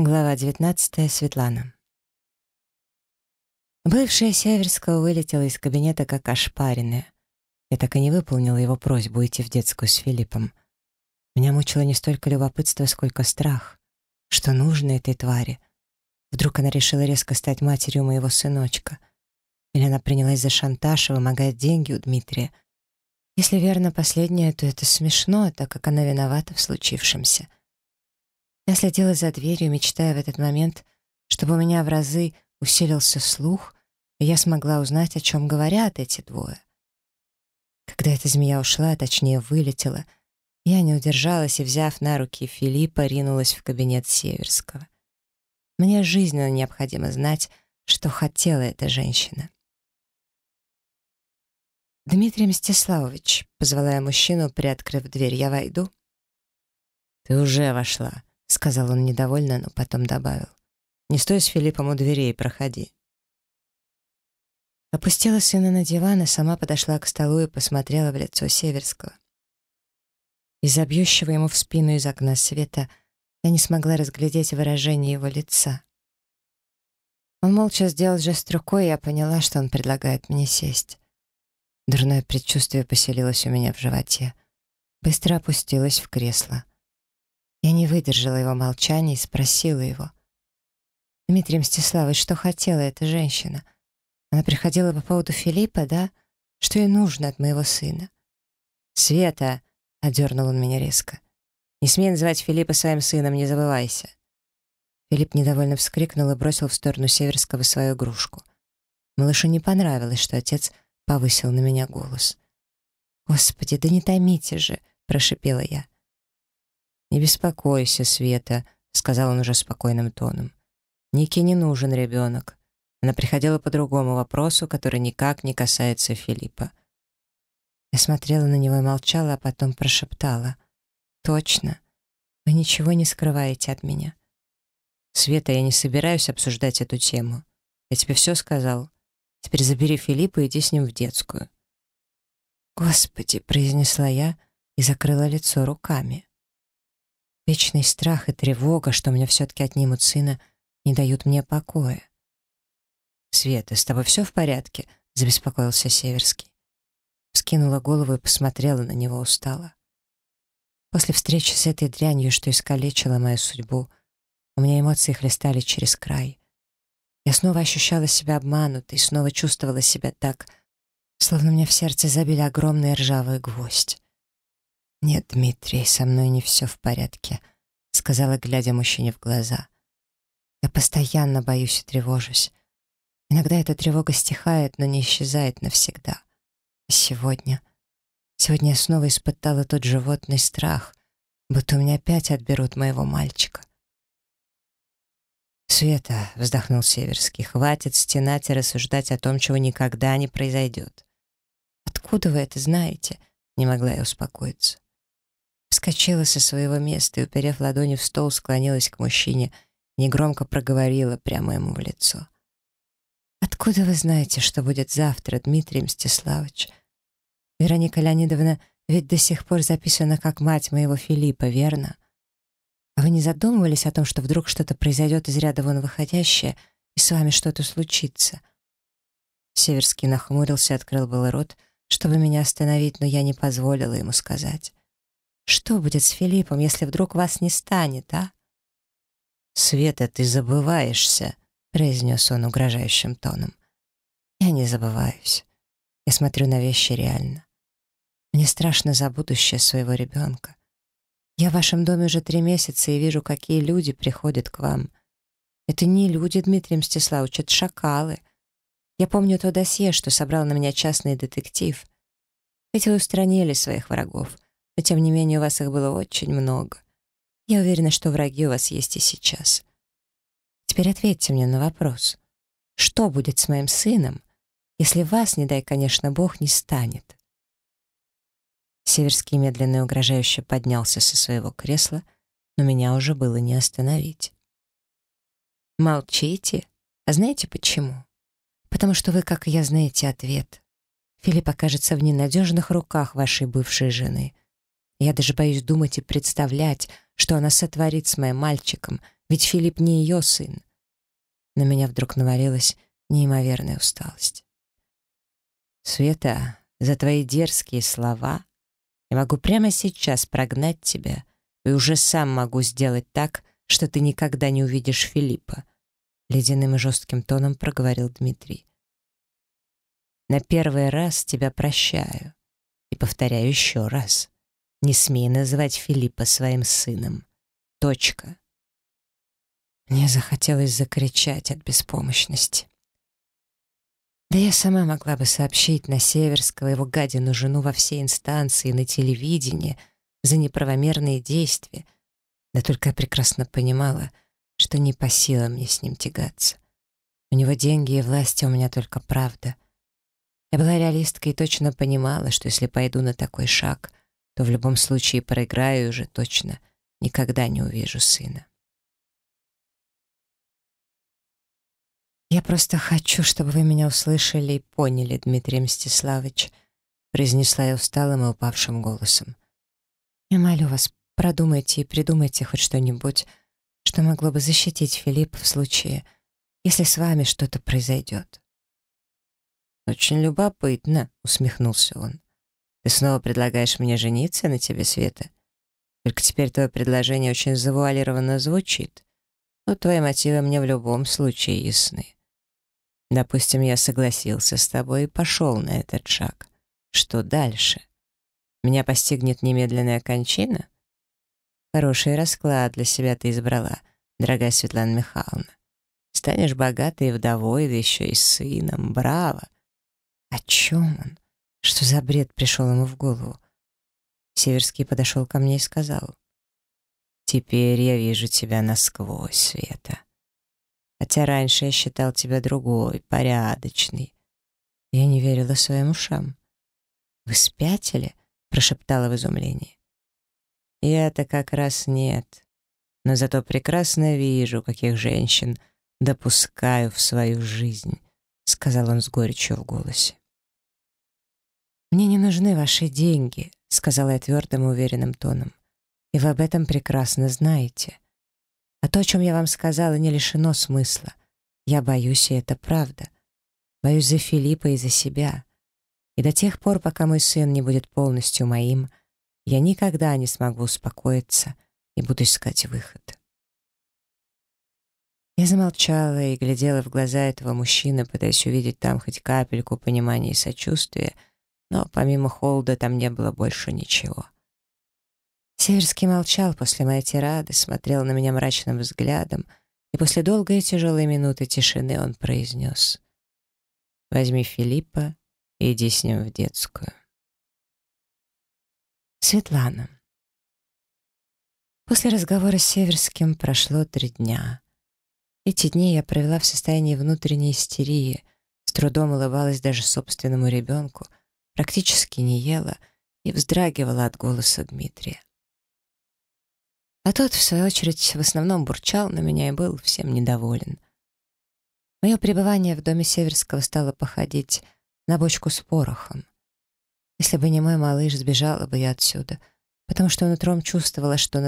Глава 19. Светлана. Бывшая Северского вылетела из кабинета как ошпаренная. Я так и не выполнила его просьбу идти в детскую с Филиппом. Меня мучило не столько любопытство, сколько страх. Что нужно этой твари? Вдруг она решила резко стать матерью моего сыночка? Или она принялась за шантаж и вымогает деньги у Дмитрия? Если верно последнее, то это смешно, так как она виновата в случившемся — я следила за дверью, мечтая в этот момент, чтобы у меня в разы усилился слух, и я смогла узнать, о чем говорят эти двое. Когда эта змея ушла, а точнее вылетела, я не удержалась и, взяв на руки Филиппа, ринулась в кабинет Северского. Мне жизненно необходимо знать, что хотела эта женщина. «Дмитрий Мстиславович», — позвала я мужчину, приоткрыв дверь, — «я войду?» «Ты уже вошла», — сказал он недовольно, но потом добавил. «Не стой с Филиппом у дверей, проходи». Опустила сына на диван и сама подошла к столу и посмотрела в лицо Северского. Из-за бьющего ему в спину из окна света я не смогла разглядеть выражение его лица. Он молча сделал жест рукой, и я поняла, что он предлагает мне «Не беспокойся, Света», — сказал он уже спокойным тоном. «Нике не нужен ребенок». Она приходила по другому вопросу, который никак не касается Филиппа. Я смотрела на него и молчала, а потом прошептала. «Точно. Вы ничего не скрываете от меня». «Света, я не собираюсь обсуждать эту тему. Я тебе все сказал. Теперь забери Филиппа и иди с ним в детскую». «Господи!» — произнесла я и закрыла лицо руками. Вечный страх и тревога, что меня все-таки отнимут сына, не дают мне покоя. «Света, с тобой все в порядке?» — забеспокоился Северский. Скинула голову и посмотрела на него устало. После встречи с этой дрянью, что искалечила мою судьбу, у меня эмоции хлестали через край. Я снова ощущала себя обманутой, снова чувствовала себя так, словно мне в сердце забили огромный ржавый гвоздь. «Нет, Дмитрий, со мной не все в порядке», — сказала, глядя мужчине в глаза. «Я постоянно боюсь и тревожусь. Иногда эта тревога стихает, но не исчезает навсегда. А сегодня... Сегодня я снова испытала тот животный страх, будто у меня опять отберут моего мальчика». «Света», — вздохнул Северский, — «хватит стенать и рассуждать о том, чего никогда не произойдет». «Откуда вы это знаете?» — не могла я успокоиться. Вскочила со своего места и, уперев ладони в стол, склонилась к мужчине, негромко проговорила прямо ему в лицо. «Откуда вы знаете, что будет завтра, Дмитрий Мстиславович? Вероника Леонидовна ведь до сих пор записана как мать моего Филиппа, верно? А вы не задумывались о том, что вдруг что-то произойдет из ряда вон выходящее, и с вами что-то случится?» Северский нахмурился и открыл был рот, чтобы меня остановить, но я не позволила ему сказать. Что будет с Филиппом, если вдруг вас не станет, а? «Света, ты забываешься», — произнес он угрожающим тоном. «Я не забываюсь. Я смотрю на вещи реально. Мне страшно за будущее своего ребенка. Я в вашем доме уже три месяца и вижу, какие люди приходят к вам. Это не люди, Дмитрий Мстиславович, это шакалы. Я помню то досье, что собрал на меня частный детектив. Хоть вы устранили своих врагов, но тем не менее у вас их было очень много. Я уверена, что враги у вас есть и сейчас. Теперь ответьте мне на вопрос. Что будет с моим сыном, если вас, не дай, конечно, Бог, не станет?» Северский медленно и угрожающе поднялся со своего кресла, но меня уже было не остановить. «Молчите? А знаете почему? Потому что вы, как и я, знаете ответ. Филипп окажется в ненадежных руках вашей бывшей жены, я даже боюсь думать и представлять, что она сотворит с моим мальчиком, ведь Филипп не ее сын. На меня вдруг навалилась неимоверная усталость. «Света, за твои дерзкие слова я могу прямо сейчас прогнать тебя и уже сам могу сделать так, что ты никогда не увидишь Филиппа», ледяным и жестким тоном проговорил Дмитрий. «На первый раз тебя прощаю и повторяю еще раз. Не смей называть Филиппа своим сыном. Точка». Мне захотелось закричать от беспомощности. Да я сама могла бы сообщить на Северского его гадину жену во все инстанции, на телевидении, за неправомерные действия. Да только я прекрасно понимала, что не ты Снова предлагаешь мне жениться на тебе, Света? Только теперь твое предложение очень завуалированно звучит. Но твои мотивы мне в любом случае ясны. Допустим, я согласился с тобой и пошел на этот шаг. Что дальше? Меня постигнет немедленная кончина? Хороший расклад для себя ты избрала, дорогая Светлана Михайловна. Станешь богатой вдовой, да еще и сыном. Браво! О чем он? Что за бред пришел ему в голову? Северский подошел ко мне и сказал. «Теперь я вижу тебя насквозь, Света. Хотя раньше я считал тебя другой, порядочный. Я не верила своим ушам. «Вы спятили?» — прошептала в изумлении. «Я-то как раз нет. Но зато прекрасно вижу, Мне не нужны ваши деньги», — сказала я твердым и уверенным тоном. «И вы об этом прекрасно знаете. А то, о чем я вам сказала, не лишено смысла. Я боюсь, и это правда. Боюсь за Филиппа и за себя. И до тех пор, пока мой сын не будет полностью моим, я никогда не смогу успокоиться и буду искать выход». Я замолчала и глядела в глаза этого мужчины, пытаясь увидеть там хоть капельку понимания и сочувствия, — но помимо холода там не было больше ничего. Северский молчал после моей тирады, смотрел на меня мрачным взглядом, и после долгой и тяжелой минуты тишины он произнес «Возьми Филиппа и иди с ним в детскую». Светлана. После разговора с Северским прошло три дня. Эти дни я провела в состоянии внутренней истерии, с трудом улыбалась даже собственному ребенку, практически не ела и вздрагивала от голоса Дмитрия. А тот, в свою очередь, в основном бурчал на меня и был всем недоволен. Мое пребывание в доме Северского стало походить на бочку с порохом. Если бы не мой малыш, сбежала бы я отсюда, потому что утром чувствовала, что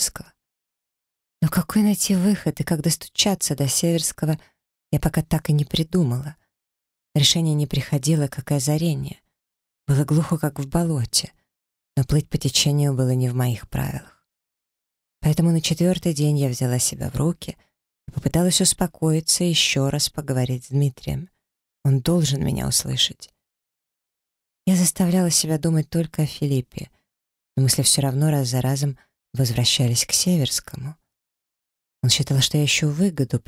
над мужчиной нависла опасность. А раз так, то опасность грозит и мне сыном, потому что мой мальчик и я полностью зависим от Северского. Но какой найти выход и как достучаться до Северского — я пока так и не придумала. Решение не приходило, как и озарение. Было глухо, как в болоте, но плыть по течению было не в моих правилах. Поэтому на четвертый день я взяла себя в руки и попыталась успокоиться и еще раз поговорить с Дмитрием. Он должен меня услышать. Я заставляла себя думать только о Филиппе, но мысли все равно раз за разом возвращались к Северскому. Он считал, что я ищу выгоду,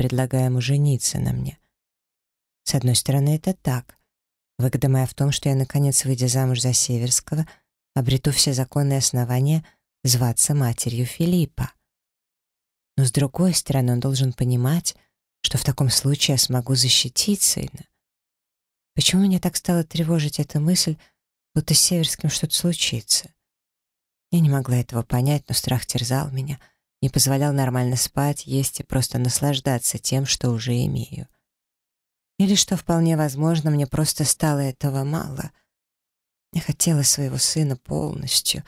предлагая Не позволял нормально спать, есть и просто наслаждаться тем, что уже имею. Или, что вполне возможно, мне просто стало этого мало. Я хотела своего сына полностью.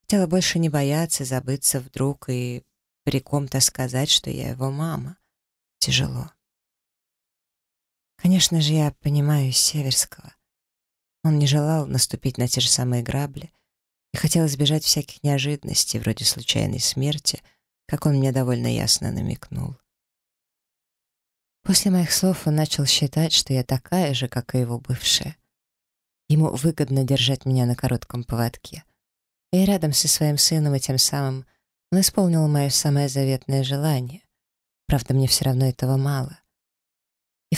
Хотела больше не бояться, забыться вдруг и при ком-то сказать, что я его мама. Тяжело. Конечно же, я понимаю Северского. Он не желал наступить на те же самые грабли и хотел избежать всяких неожиданностей, вроде случайной смерти — как он мне довольно ясно намекнул. После моих слов он начал считать, что я такая же, как и его бывшая. Ему выгодно держать меня на коротком поводке. И рядом со своим сыном, и тем самым он исполнил мое самое заветное желание. Правда, мне все равно этого мало. И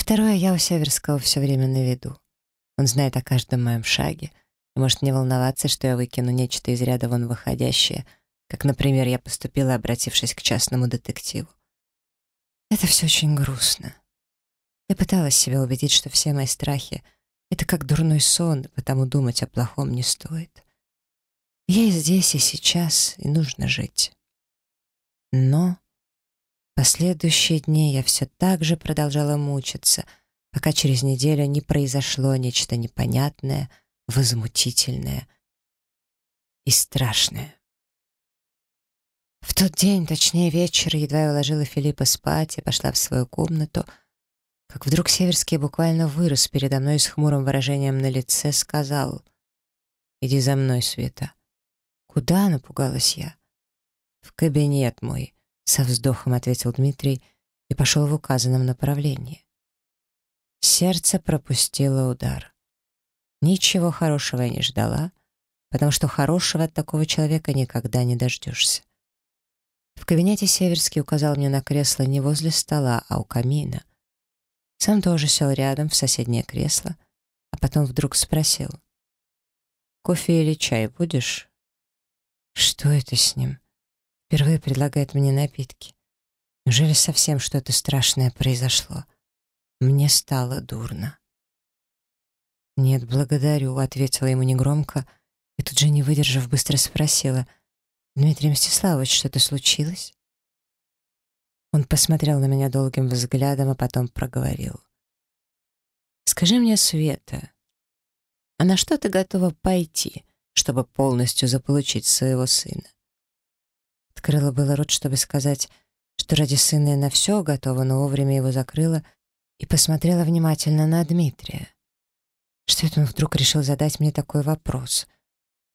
как, например, я поступила, обратившись к частному детективу. Это все очень грустно. Я пыталась себя убедить, что все мои страхи — это как дурной сон, потому думать о плохом не стоит. Я и здесь, и сейчас, и нужно жить. Но последующие дни я все так же продолжала мучиться, пока через неделю не произошло нечто непонятное, возмутительное и страшное. В тот день, точнее вечер, едва я уложила Филиппа спать и пошла в свою комнату, как вдруг Северский буквально вырос передо мной с хмурым выражением на лице, сказал «Иди за мной, Света». «Куда?» — напугалась я. «В кабинет мой», — со вздохом ответил Дмитрий и пошел в указанном направлении. Сердце пропустило удар. Ничего хорошего я не ждала, потому что хорошего от такого человека никогда не дождешься. В кабинете Северский указал мне на кресло не возле стола, а у камина. Сам тоже сел рядом в соседнее кресло, а потом вдруг спросил. «Кофе или чай будешь?» «Что это с ним?» Впервые предлагает мне напитки. Неужели совсем что-то страшное произошло? Мне стало дурно. «Нет, благодарю», — ответила ему негромко, и тут же, не выдержав, быстро спросила — «Дмитрий Мстиславович, что-то случилось?» Он посмотрел на меня долгим взглядом, а потом проговорил. «Скажи мне, Света,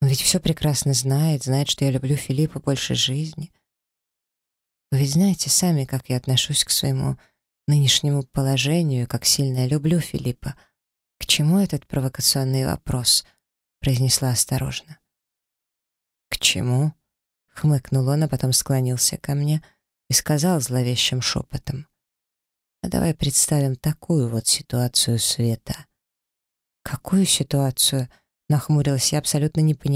а на что ты готова пойти, чтобы полностью заполучить своего сына?» Открыла было рот, чтобы сказать, что ради сына я на все готова, но вовремя его закрыла и посмотрела внимательно на Дмитрия. Что это он вдруг решил задать мне такой вопрос? Он ведь все прекрасно знает, знает, что я люблю Филиппа больше жизни. Вы ведь знаете сами, как я отношусь к своему нынешнему положению, как сильно я люблю Филиппа. К чему этот провокационный вопрос? произнесла осторожно.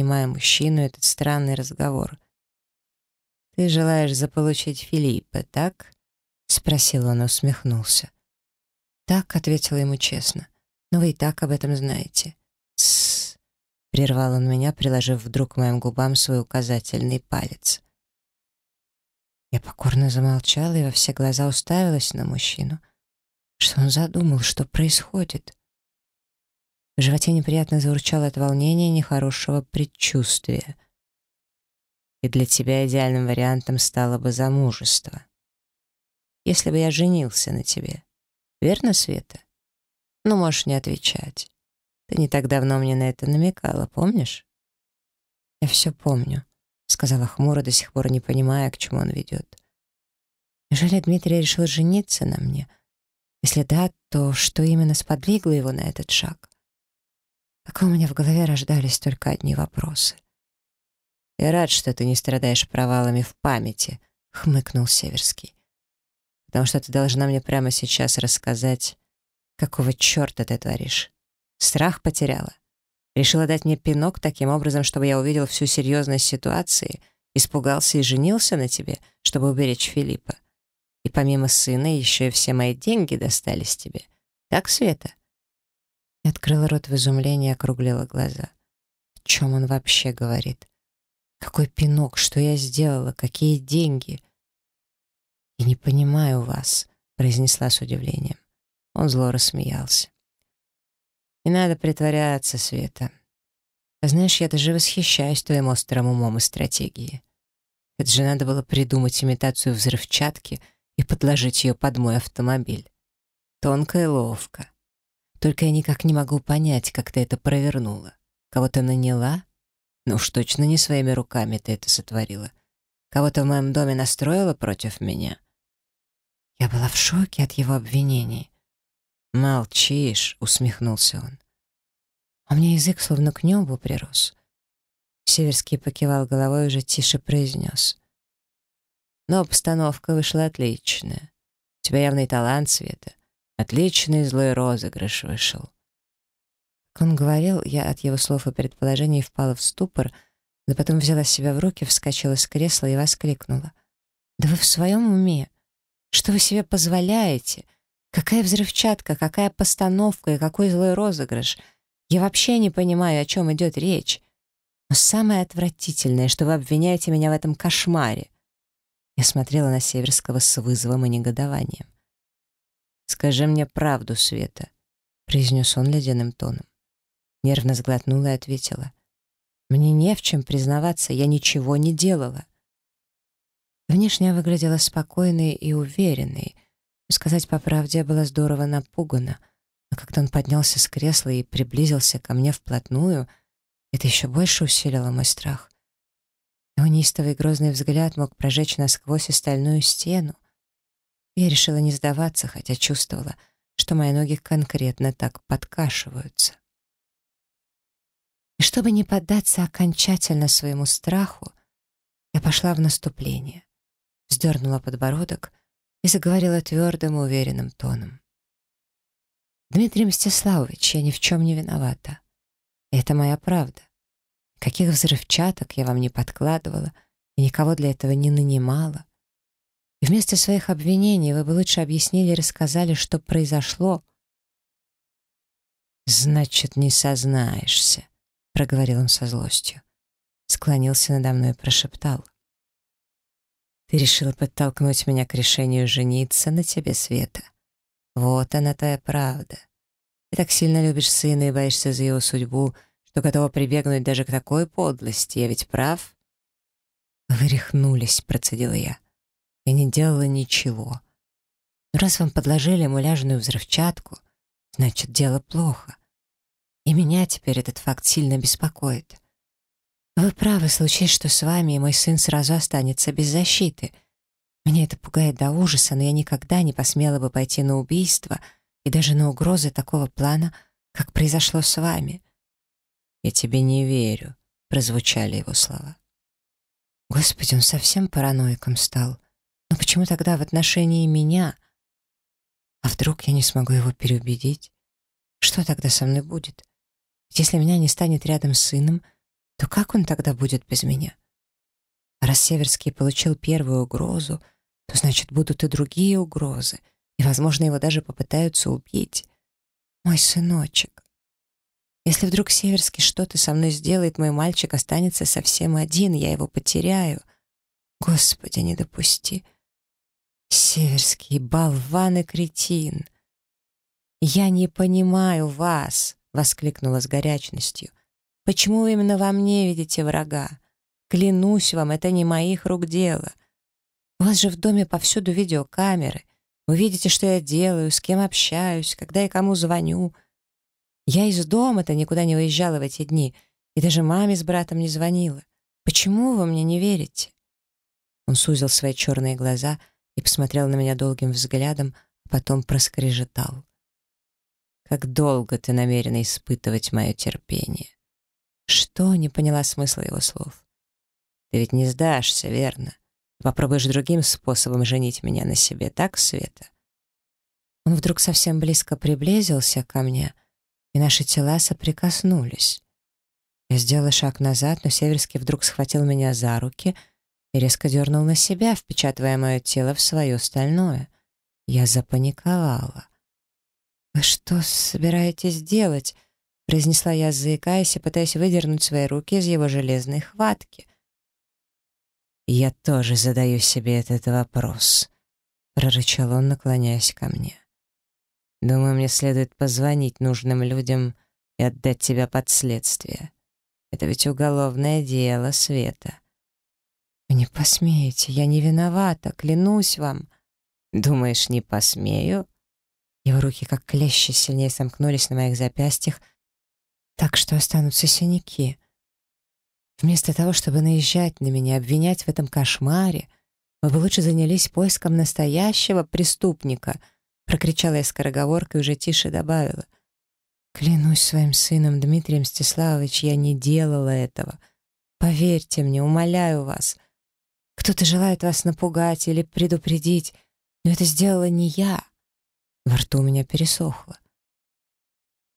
К чему? хмыкнул он, а потом склонился ко мне и сказал зловещим шепотом. А давай представим такую вот ситуацию Света. Какую ситуацию? Нахмурилась я, абсолютно не понимая мужчину этот странный разговор. «Ты желаешь заполучить Филиппа, так?» — спросил он, усмехнулся. «Так», — ответила ему честно. «Но вы и так об этом знаете». «Тссс», — прервал он меня, приложив вдруг к моим губам свой указательный палец. Я покорно замолчала и во все глаза уставилась на мужчину. Что он задумал, что происходит? В животе неприятно заурчало от волнения и нехорошего предчувствия. И для тебя идеальным вариантом стало бы замужество. Если бы я женился на тебе. Верно, Света? Ну, можешь не отвечать. Ты не так давно мне на это намекала, помнишь? Я все помню, сказала хмуро, до сих пор не понимая, к чему он ведет. Неужели Дмитрий решил жениться на мне? Если да, то что именно сподвигло его на этот шаг? Пока у меня в голове рождались Только я никак не могу понять, как ты это провернула. Кого то наняла? Ну уж точно не своими руками ты это сотворила. Кого-то в моем доме настроила против меня. Я была в шоке от его обвинений. «Молчишь», — усмехнулся он. А мне язык словно к небу прирос. Северский покивал головой и уже тише произнес. «Но обстановка вышла отличная. У тебя явный талант, Света. Отличный злой розыгрыш вышел. Как он говорил, я от его слов и предположений впала в ступор, но потом взяла себя в руки, вскочила с кресла и воскликнула. «Да вы в своем уме? Что вы себе позволяете? Какая взрывчатка, какая постановка и какой злой розыгрыш? Я вообще не понимаю, о чем идет речь. Но самое отвратительное, что вы обвиняете меня в этом кошмаре. Я смотрела на Северского с вызовом и негодованием. «Скажи мне правду, Света», — произнес он ледяным тоном. Нервно сглотнула и ответила. «Мне не в чем признаваться, я ничего не делала». Внешне я выглядела спокойной и уверенной. Сказать по правде, я была здорово напугана. Но когда он поднялся с кресла и приблизился ко мне вплотную — это еще больше усилило мой страх. Его неистовый грозный взгляд мог прожечь насквозь и стальную стену. Я решила не сдаваться, хотя чувствовала, что мои ноги конкретно так подкашиваются. И чтобы не поддаться окончательно своему страху, я пошла в наступление, вздернула подбородок и заговорила твердым и уверенным тоном. «Дмитрий Мстиславович, я ни в чем не виновата. Это моя правда. Каких взрывчаток я вам не подкладывала и никого для этого не нанимала. И вместо своих обвинений вы бы лучше объяснили и рассказали, что произошло. «Значит, не сознаешься», — проговорил он со злостью. Склонился надо мной и прошептал. «Ты решила подтолкнуть меня к решению жениться на тебе, Света. Вот она твоя правда. Ты так сильно любишь сына и боишься за его судьбу, что готова прибегнуть даже к такой подлости. Я ведь прав?» «Вы рехнулись», — процедила я. «Я не делала ничего. Но раз вам подложили муляжную взрывчатку, значит, дело плохо. И меня теперь этот факт сильно беспокоит. Вы правы, случись, что с вами и мой сын сразу останется без защиты. Меня это пугает до ужаса, но я никогда не посмела бы пойти на убийство и даже на угрозы такого плана, как произошло с вами. «Я тебе не верю», — прозвучали его слова. Господи, он совсем параноиком стал. Но почему тогда в отношении меня? А вдруг я не смогу его переубедить? Что тогда со мной будет? если меня не станет рядом с сыном, то как он тогда будет без меня? А раз Северский получил первую угрозу, то значит будут и другие угрозы, и, возможно, его даже попытаются убить. Мой сыночек. Если вдруг Северский что-то со мной сделает, мой мальчик останется совсем один, я его потеряю. Господи, не допусти. Северский, болван и кретин. «Я не понимаю вас!» — воскликнула с горячностью. «Почему вы именно во мне видите врага? Клянусь вам, это не моих рук дело. У вас же в доме повсюду видеокамеры. Вы и резко дернул на себя, впечатывая мое тело в свое стальное. Я запаниковала. «Вы что собираетесь делать?» — произнесла я, заикаясь и пытаясь выдернуть свои руки из его железной хватки. «Я тоже задаю себе этот вопрос», — прорычал он, наклоняясь ко мне. «Думаю, мне следует позвонить нужным людям и отдать тебя под следствие. Это ведь уголовное дело, Света». Вы не посмеете, я не виновата, клянусь вам. Думаешь, не посмею? Его руки, как клещи, сильнее сомкнулись на моих запястьях, так что останутся синяки. Вместо того, чтобы наезжать на меня, обвинять в этом кошмаре, вы бы лучше занялись поиском настоящего преступника, прокричала я скороговоркой и уже тише добавила. Клянусь своим сыном Дмитрием Стеславович, я не делала этого. Поверьте мне, умоляю вас. Кто-то желает вас напугать или предупредить, но это сделала не я. Во рту у меня пересохло.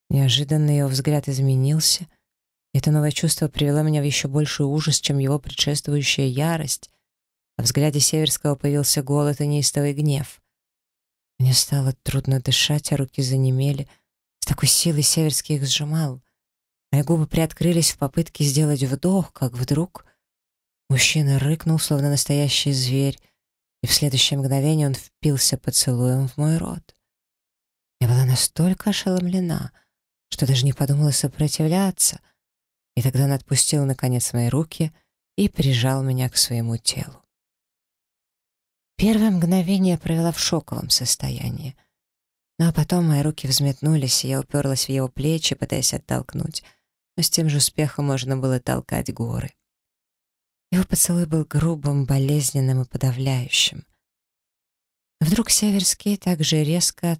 Неожиданно его взгляд изменился. Это новое чувство привело меня в еще больший ужас, чем его предшествующая ярость. В взгляде Северского появился голод и неистовый гнев. Мне стало трудно дышать, а руки занемели. С такой силой Северский их сжимал. Мои губы приоткрылись в попытке сделать вдох, как вдруг мужчина рыкнул, словно настоящий зверь, и в следующее мгновение он впился поцелуем в мой рот. Я была настолько ошеломлена — что даже не подумала сопротивляться. И тогда он отпустил, наконец, мои руки и прижал меня к своему телу. Первое мгновение я провела в шоковом состоянии. Ну а потом мои руки взметнулись, и я уперлась в его плечи, пытаясь оттолкнуть. Но с тем же успехом можно было толкать горы. Его поцелуй был грубым, болезненным и подавляющим. Вдруг Северский так же резко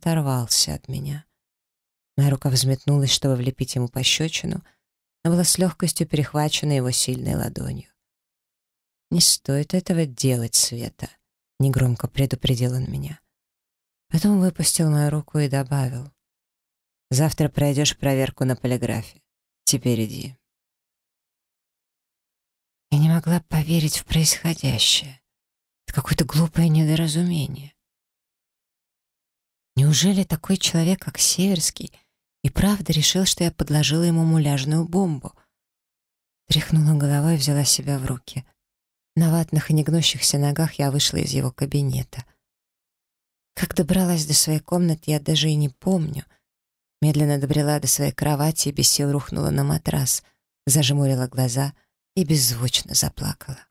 оторвался от меня. Моя рука взметнулась, чтобы влепить ему пощечину, но была с легкостью перехвачена его сильной ладонью. «Не стоит этого делать, Света», — негромко предупредил он меня. Потом выпустил мою руку и добавил. «Завтра пройдешь проверку на полиграфе. Теперь иди». Я не могла поверить в происходящее. Это какое-то глупое недоразумение. Неужели такой человек, как Северский, и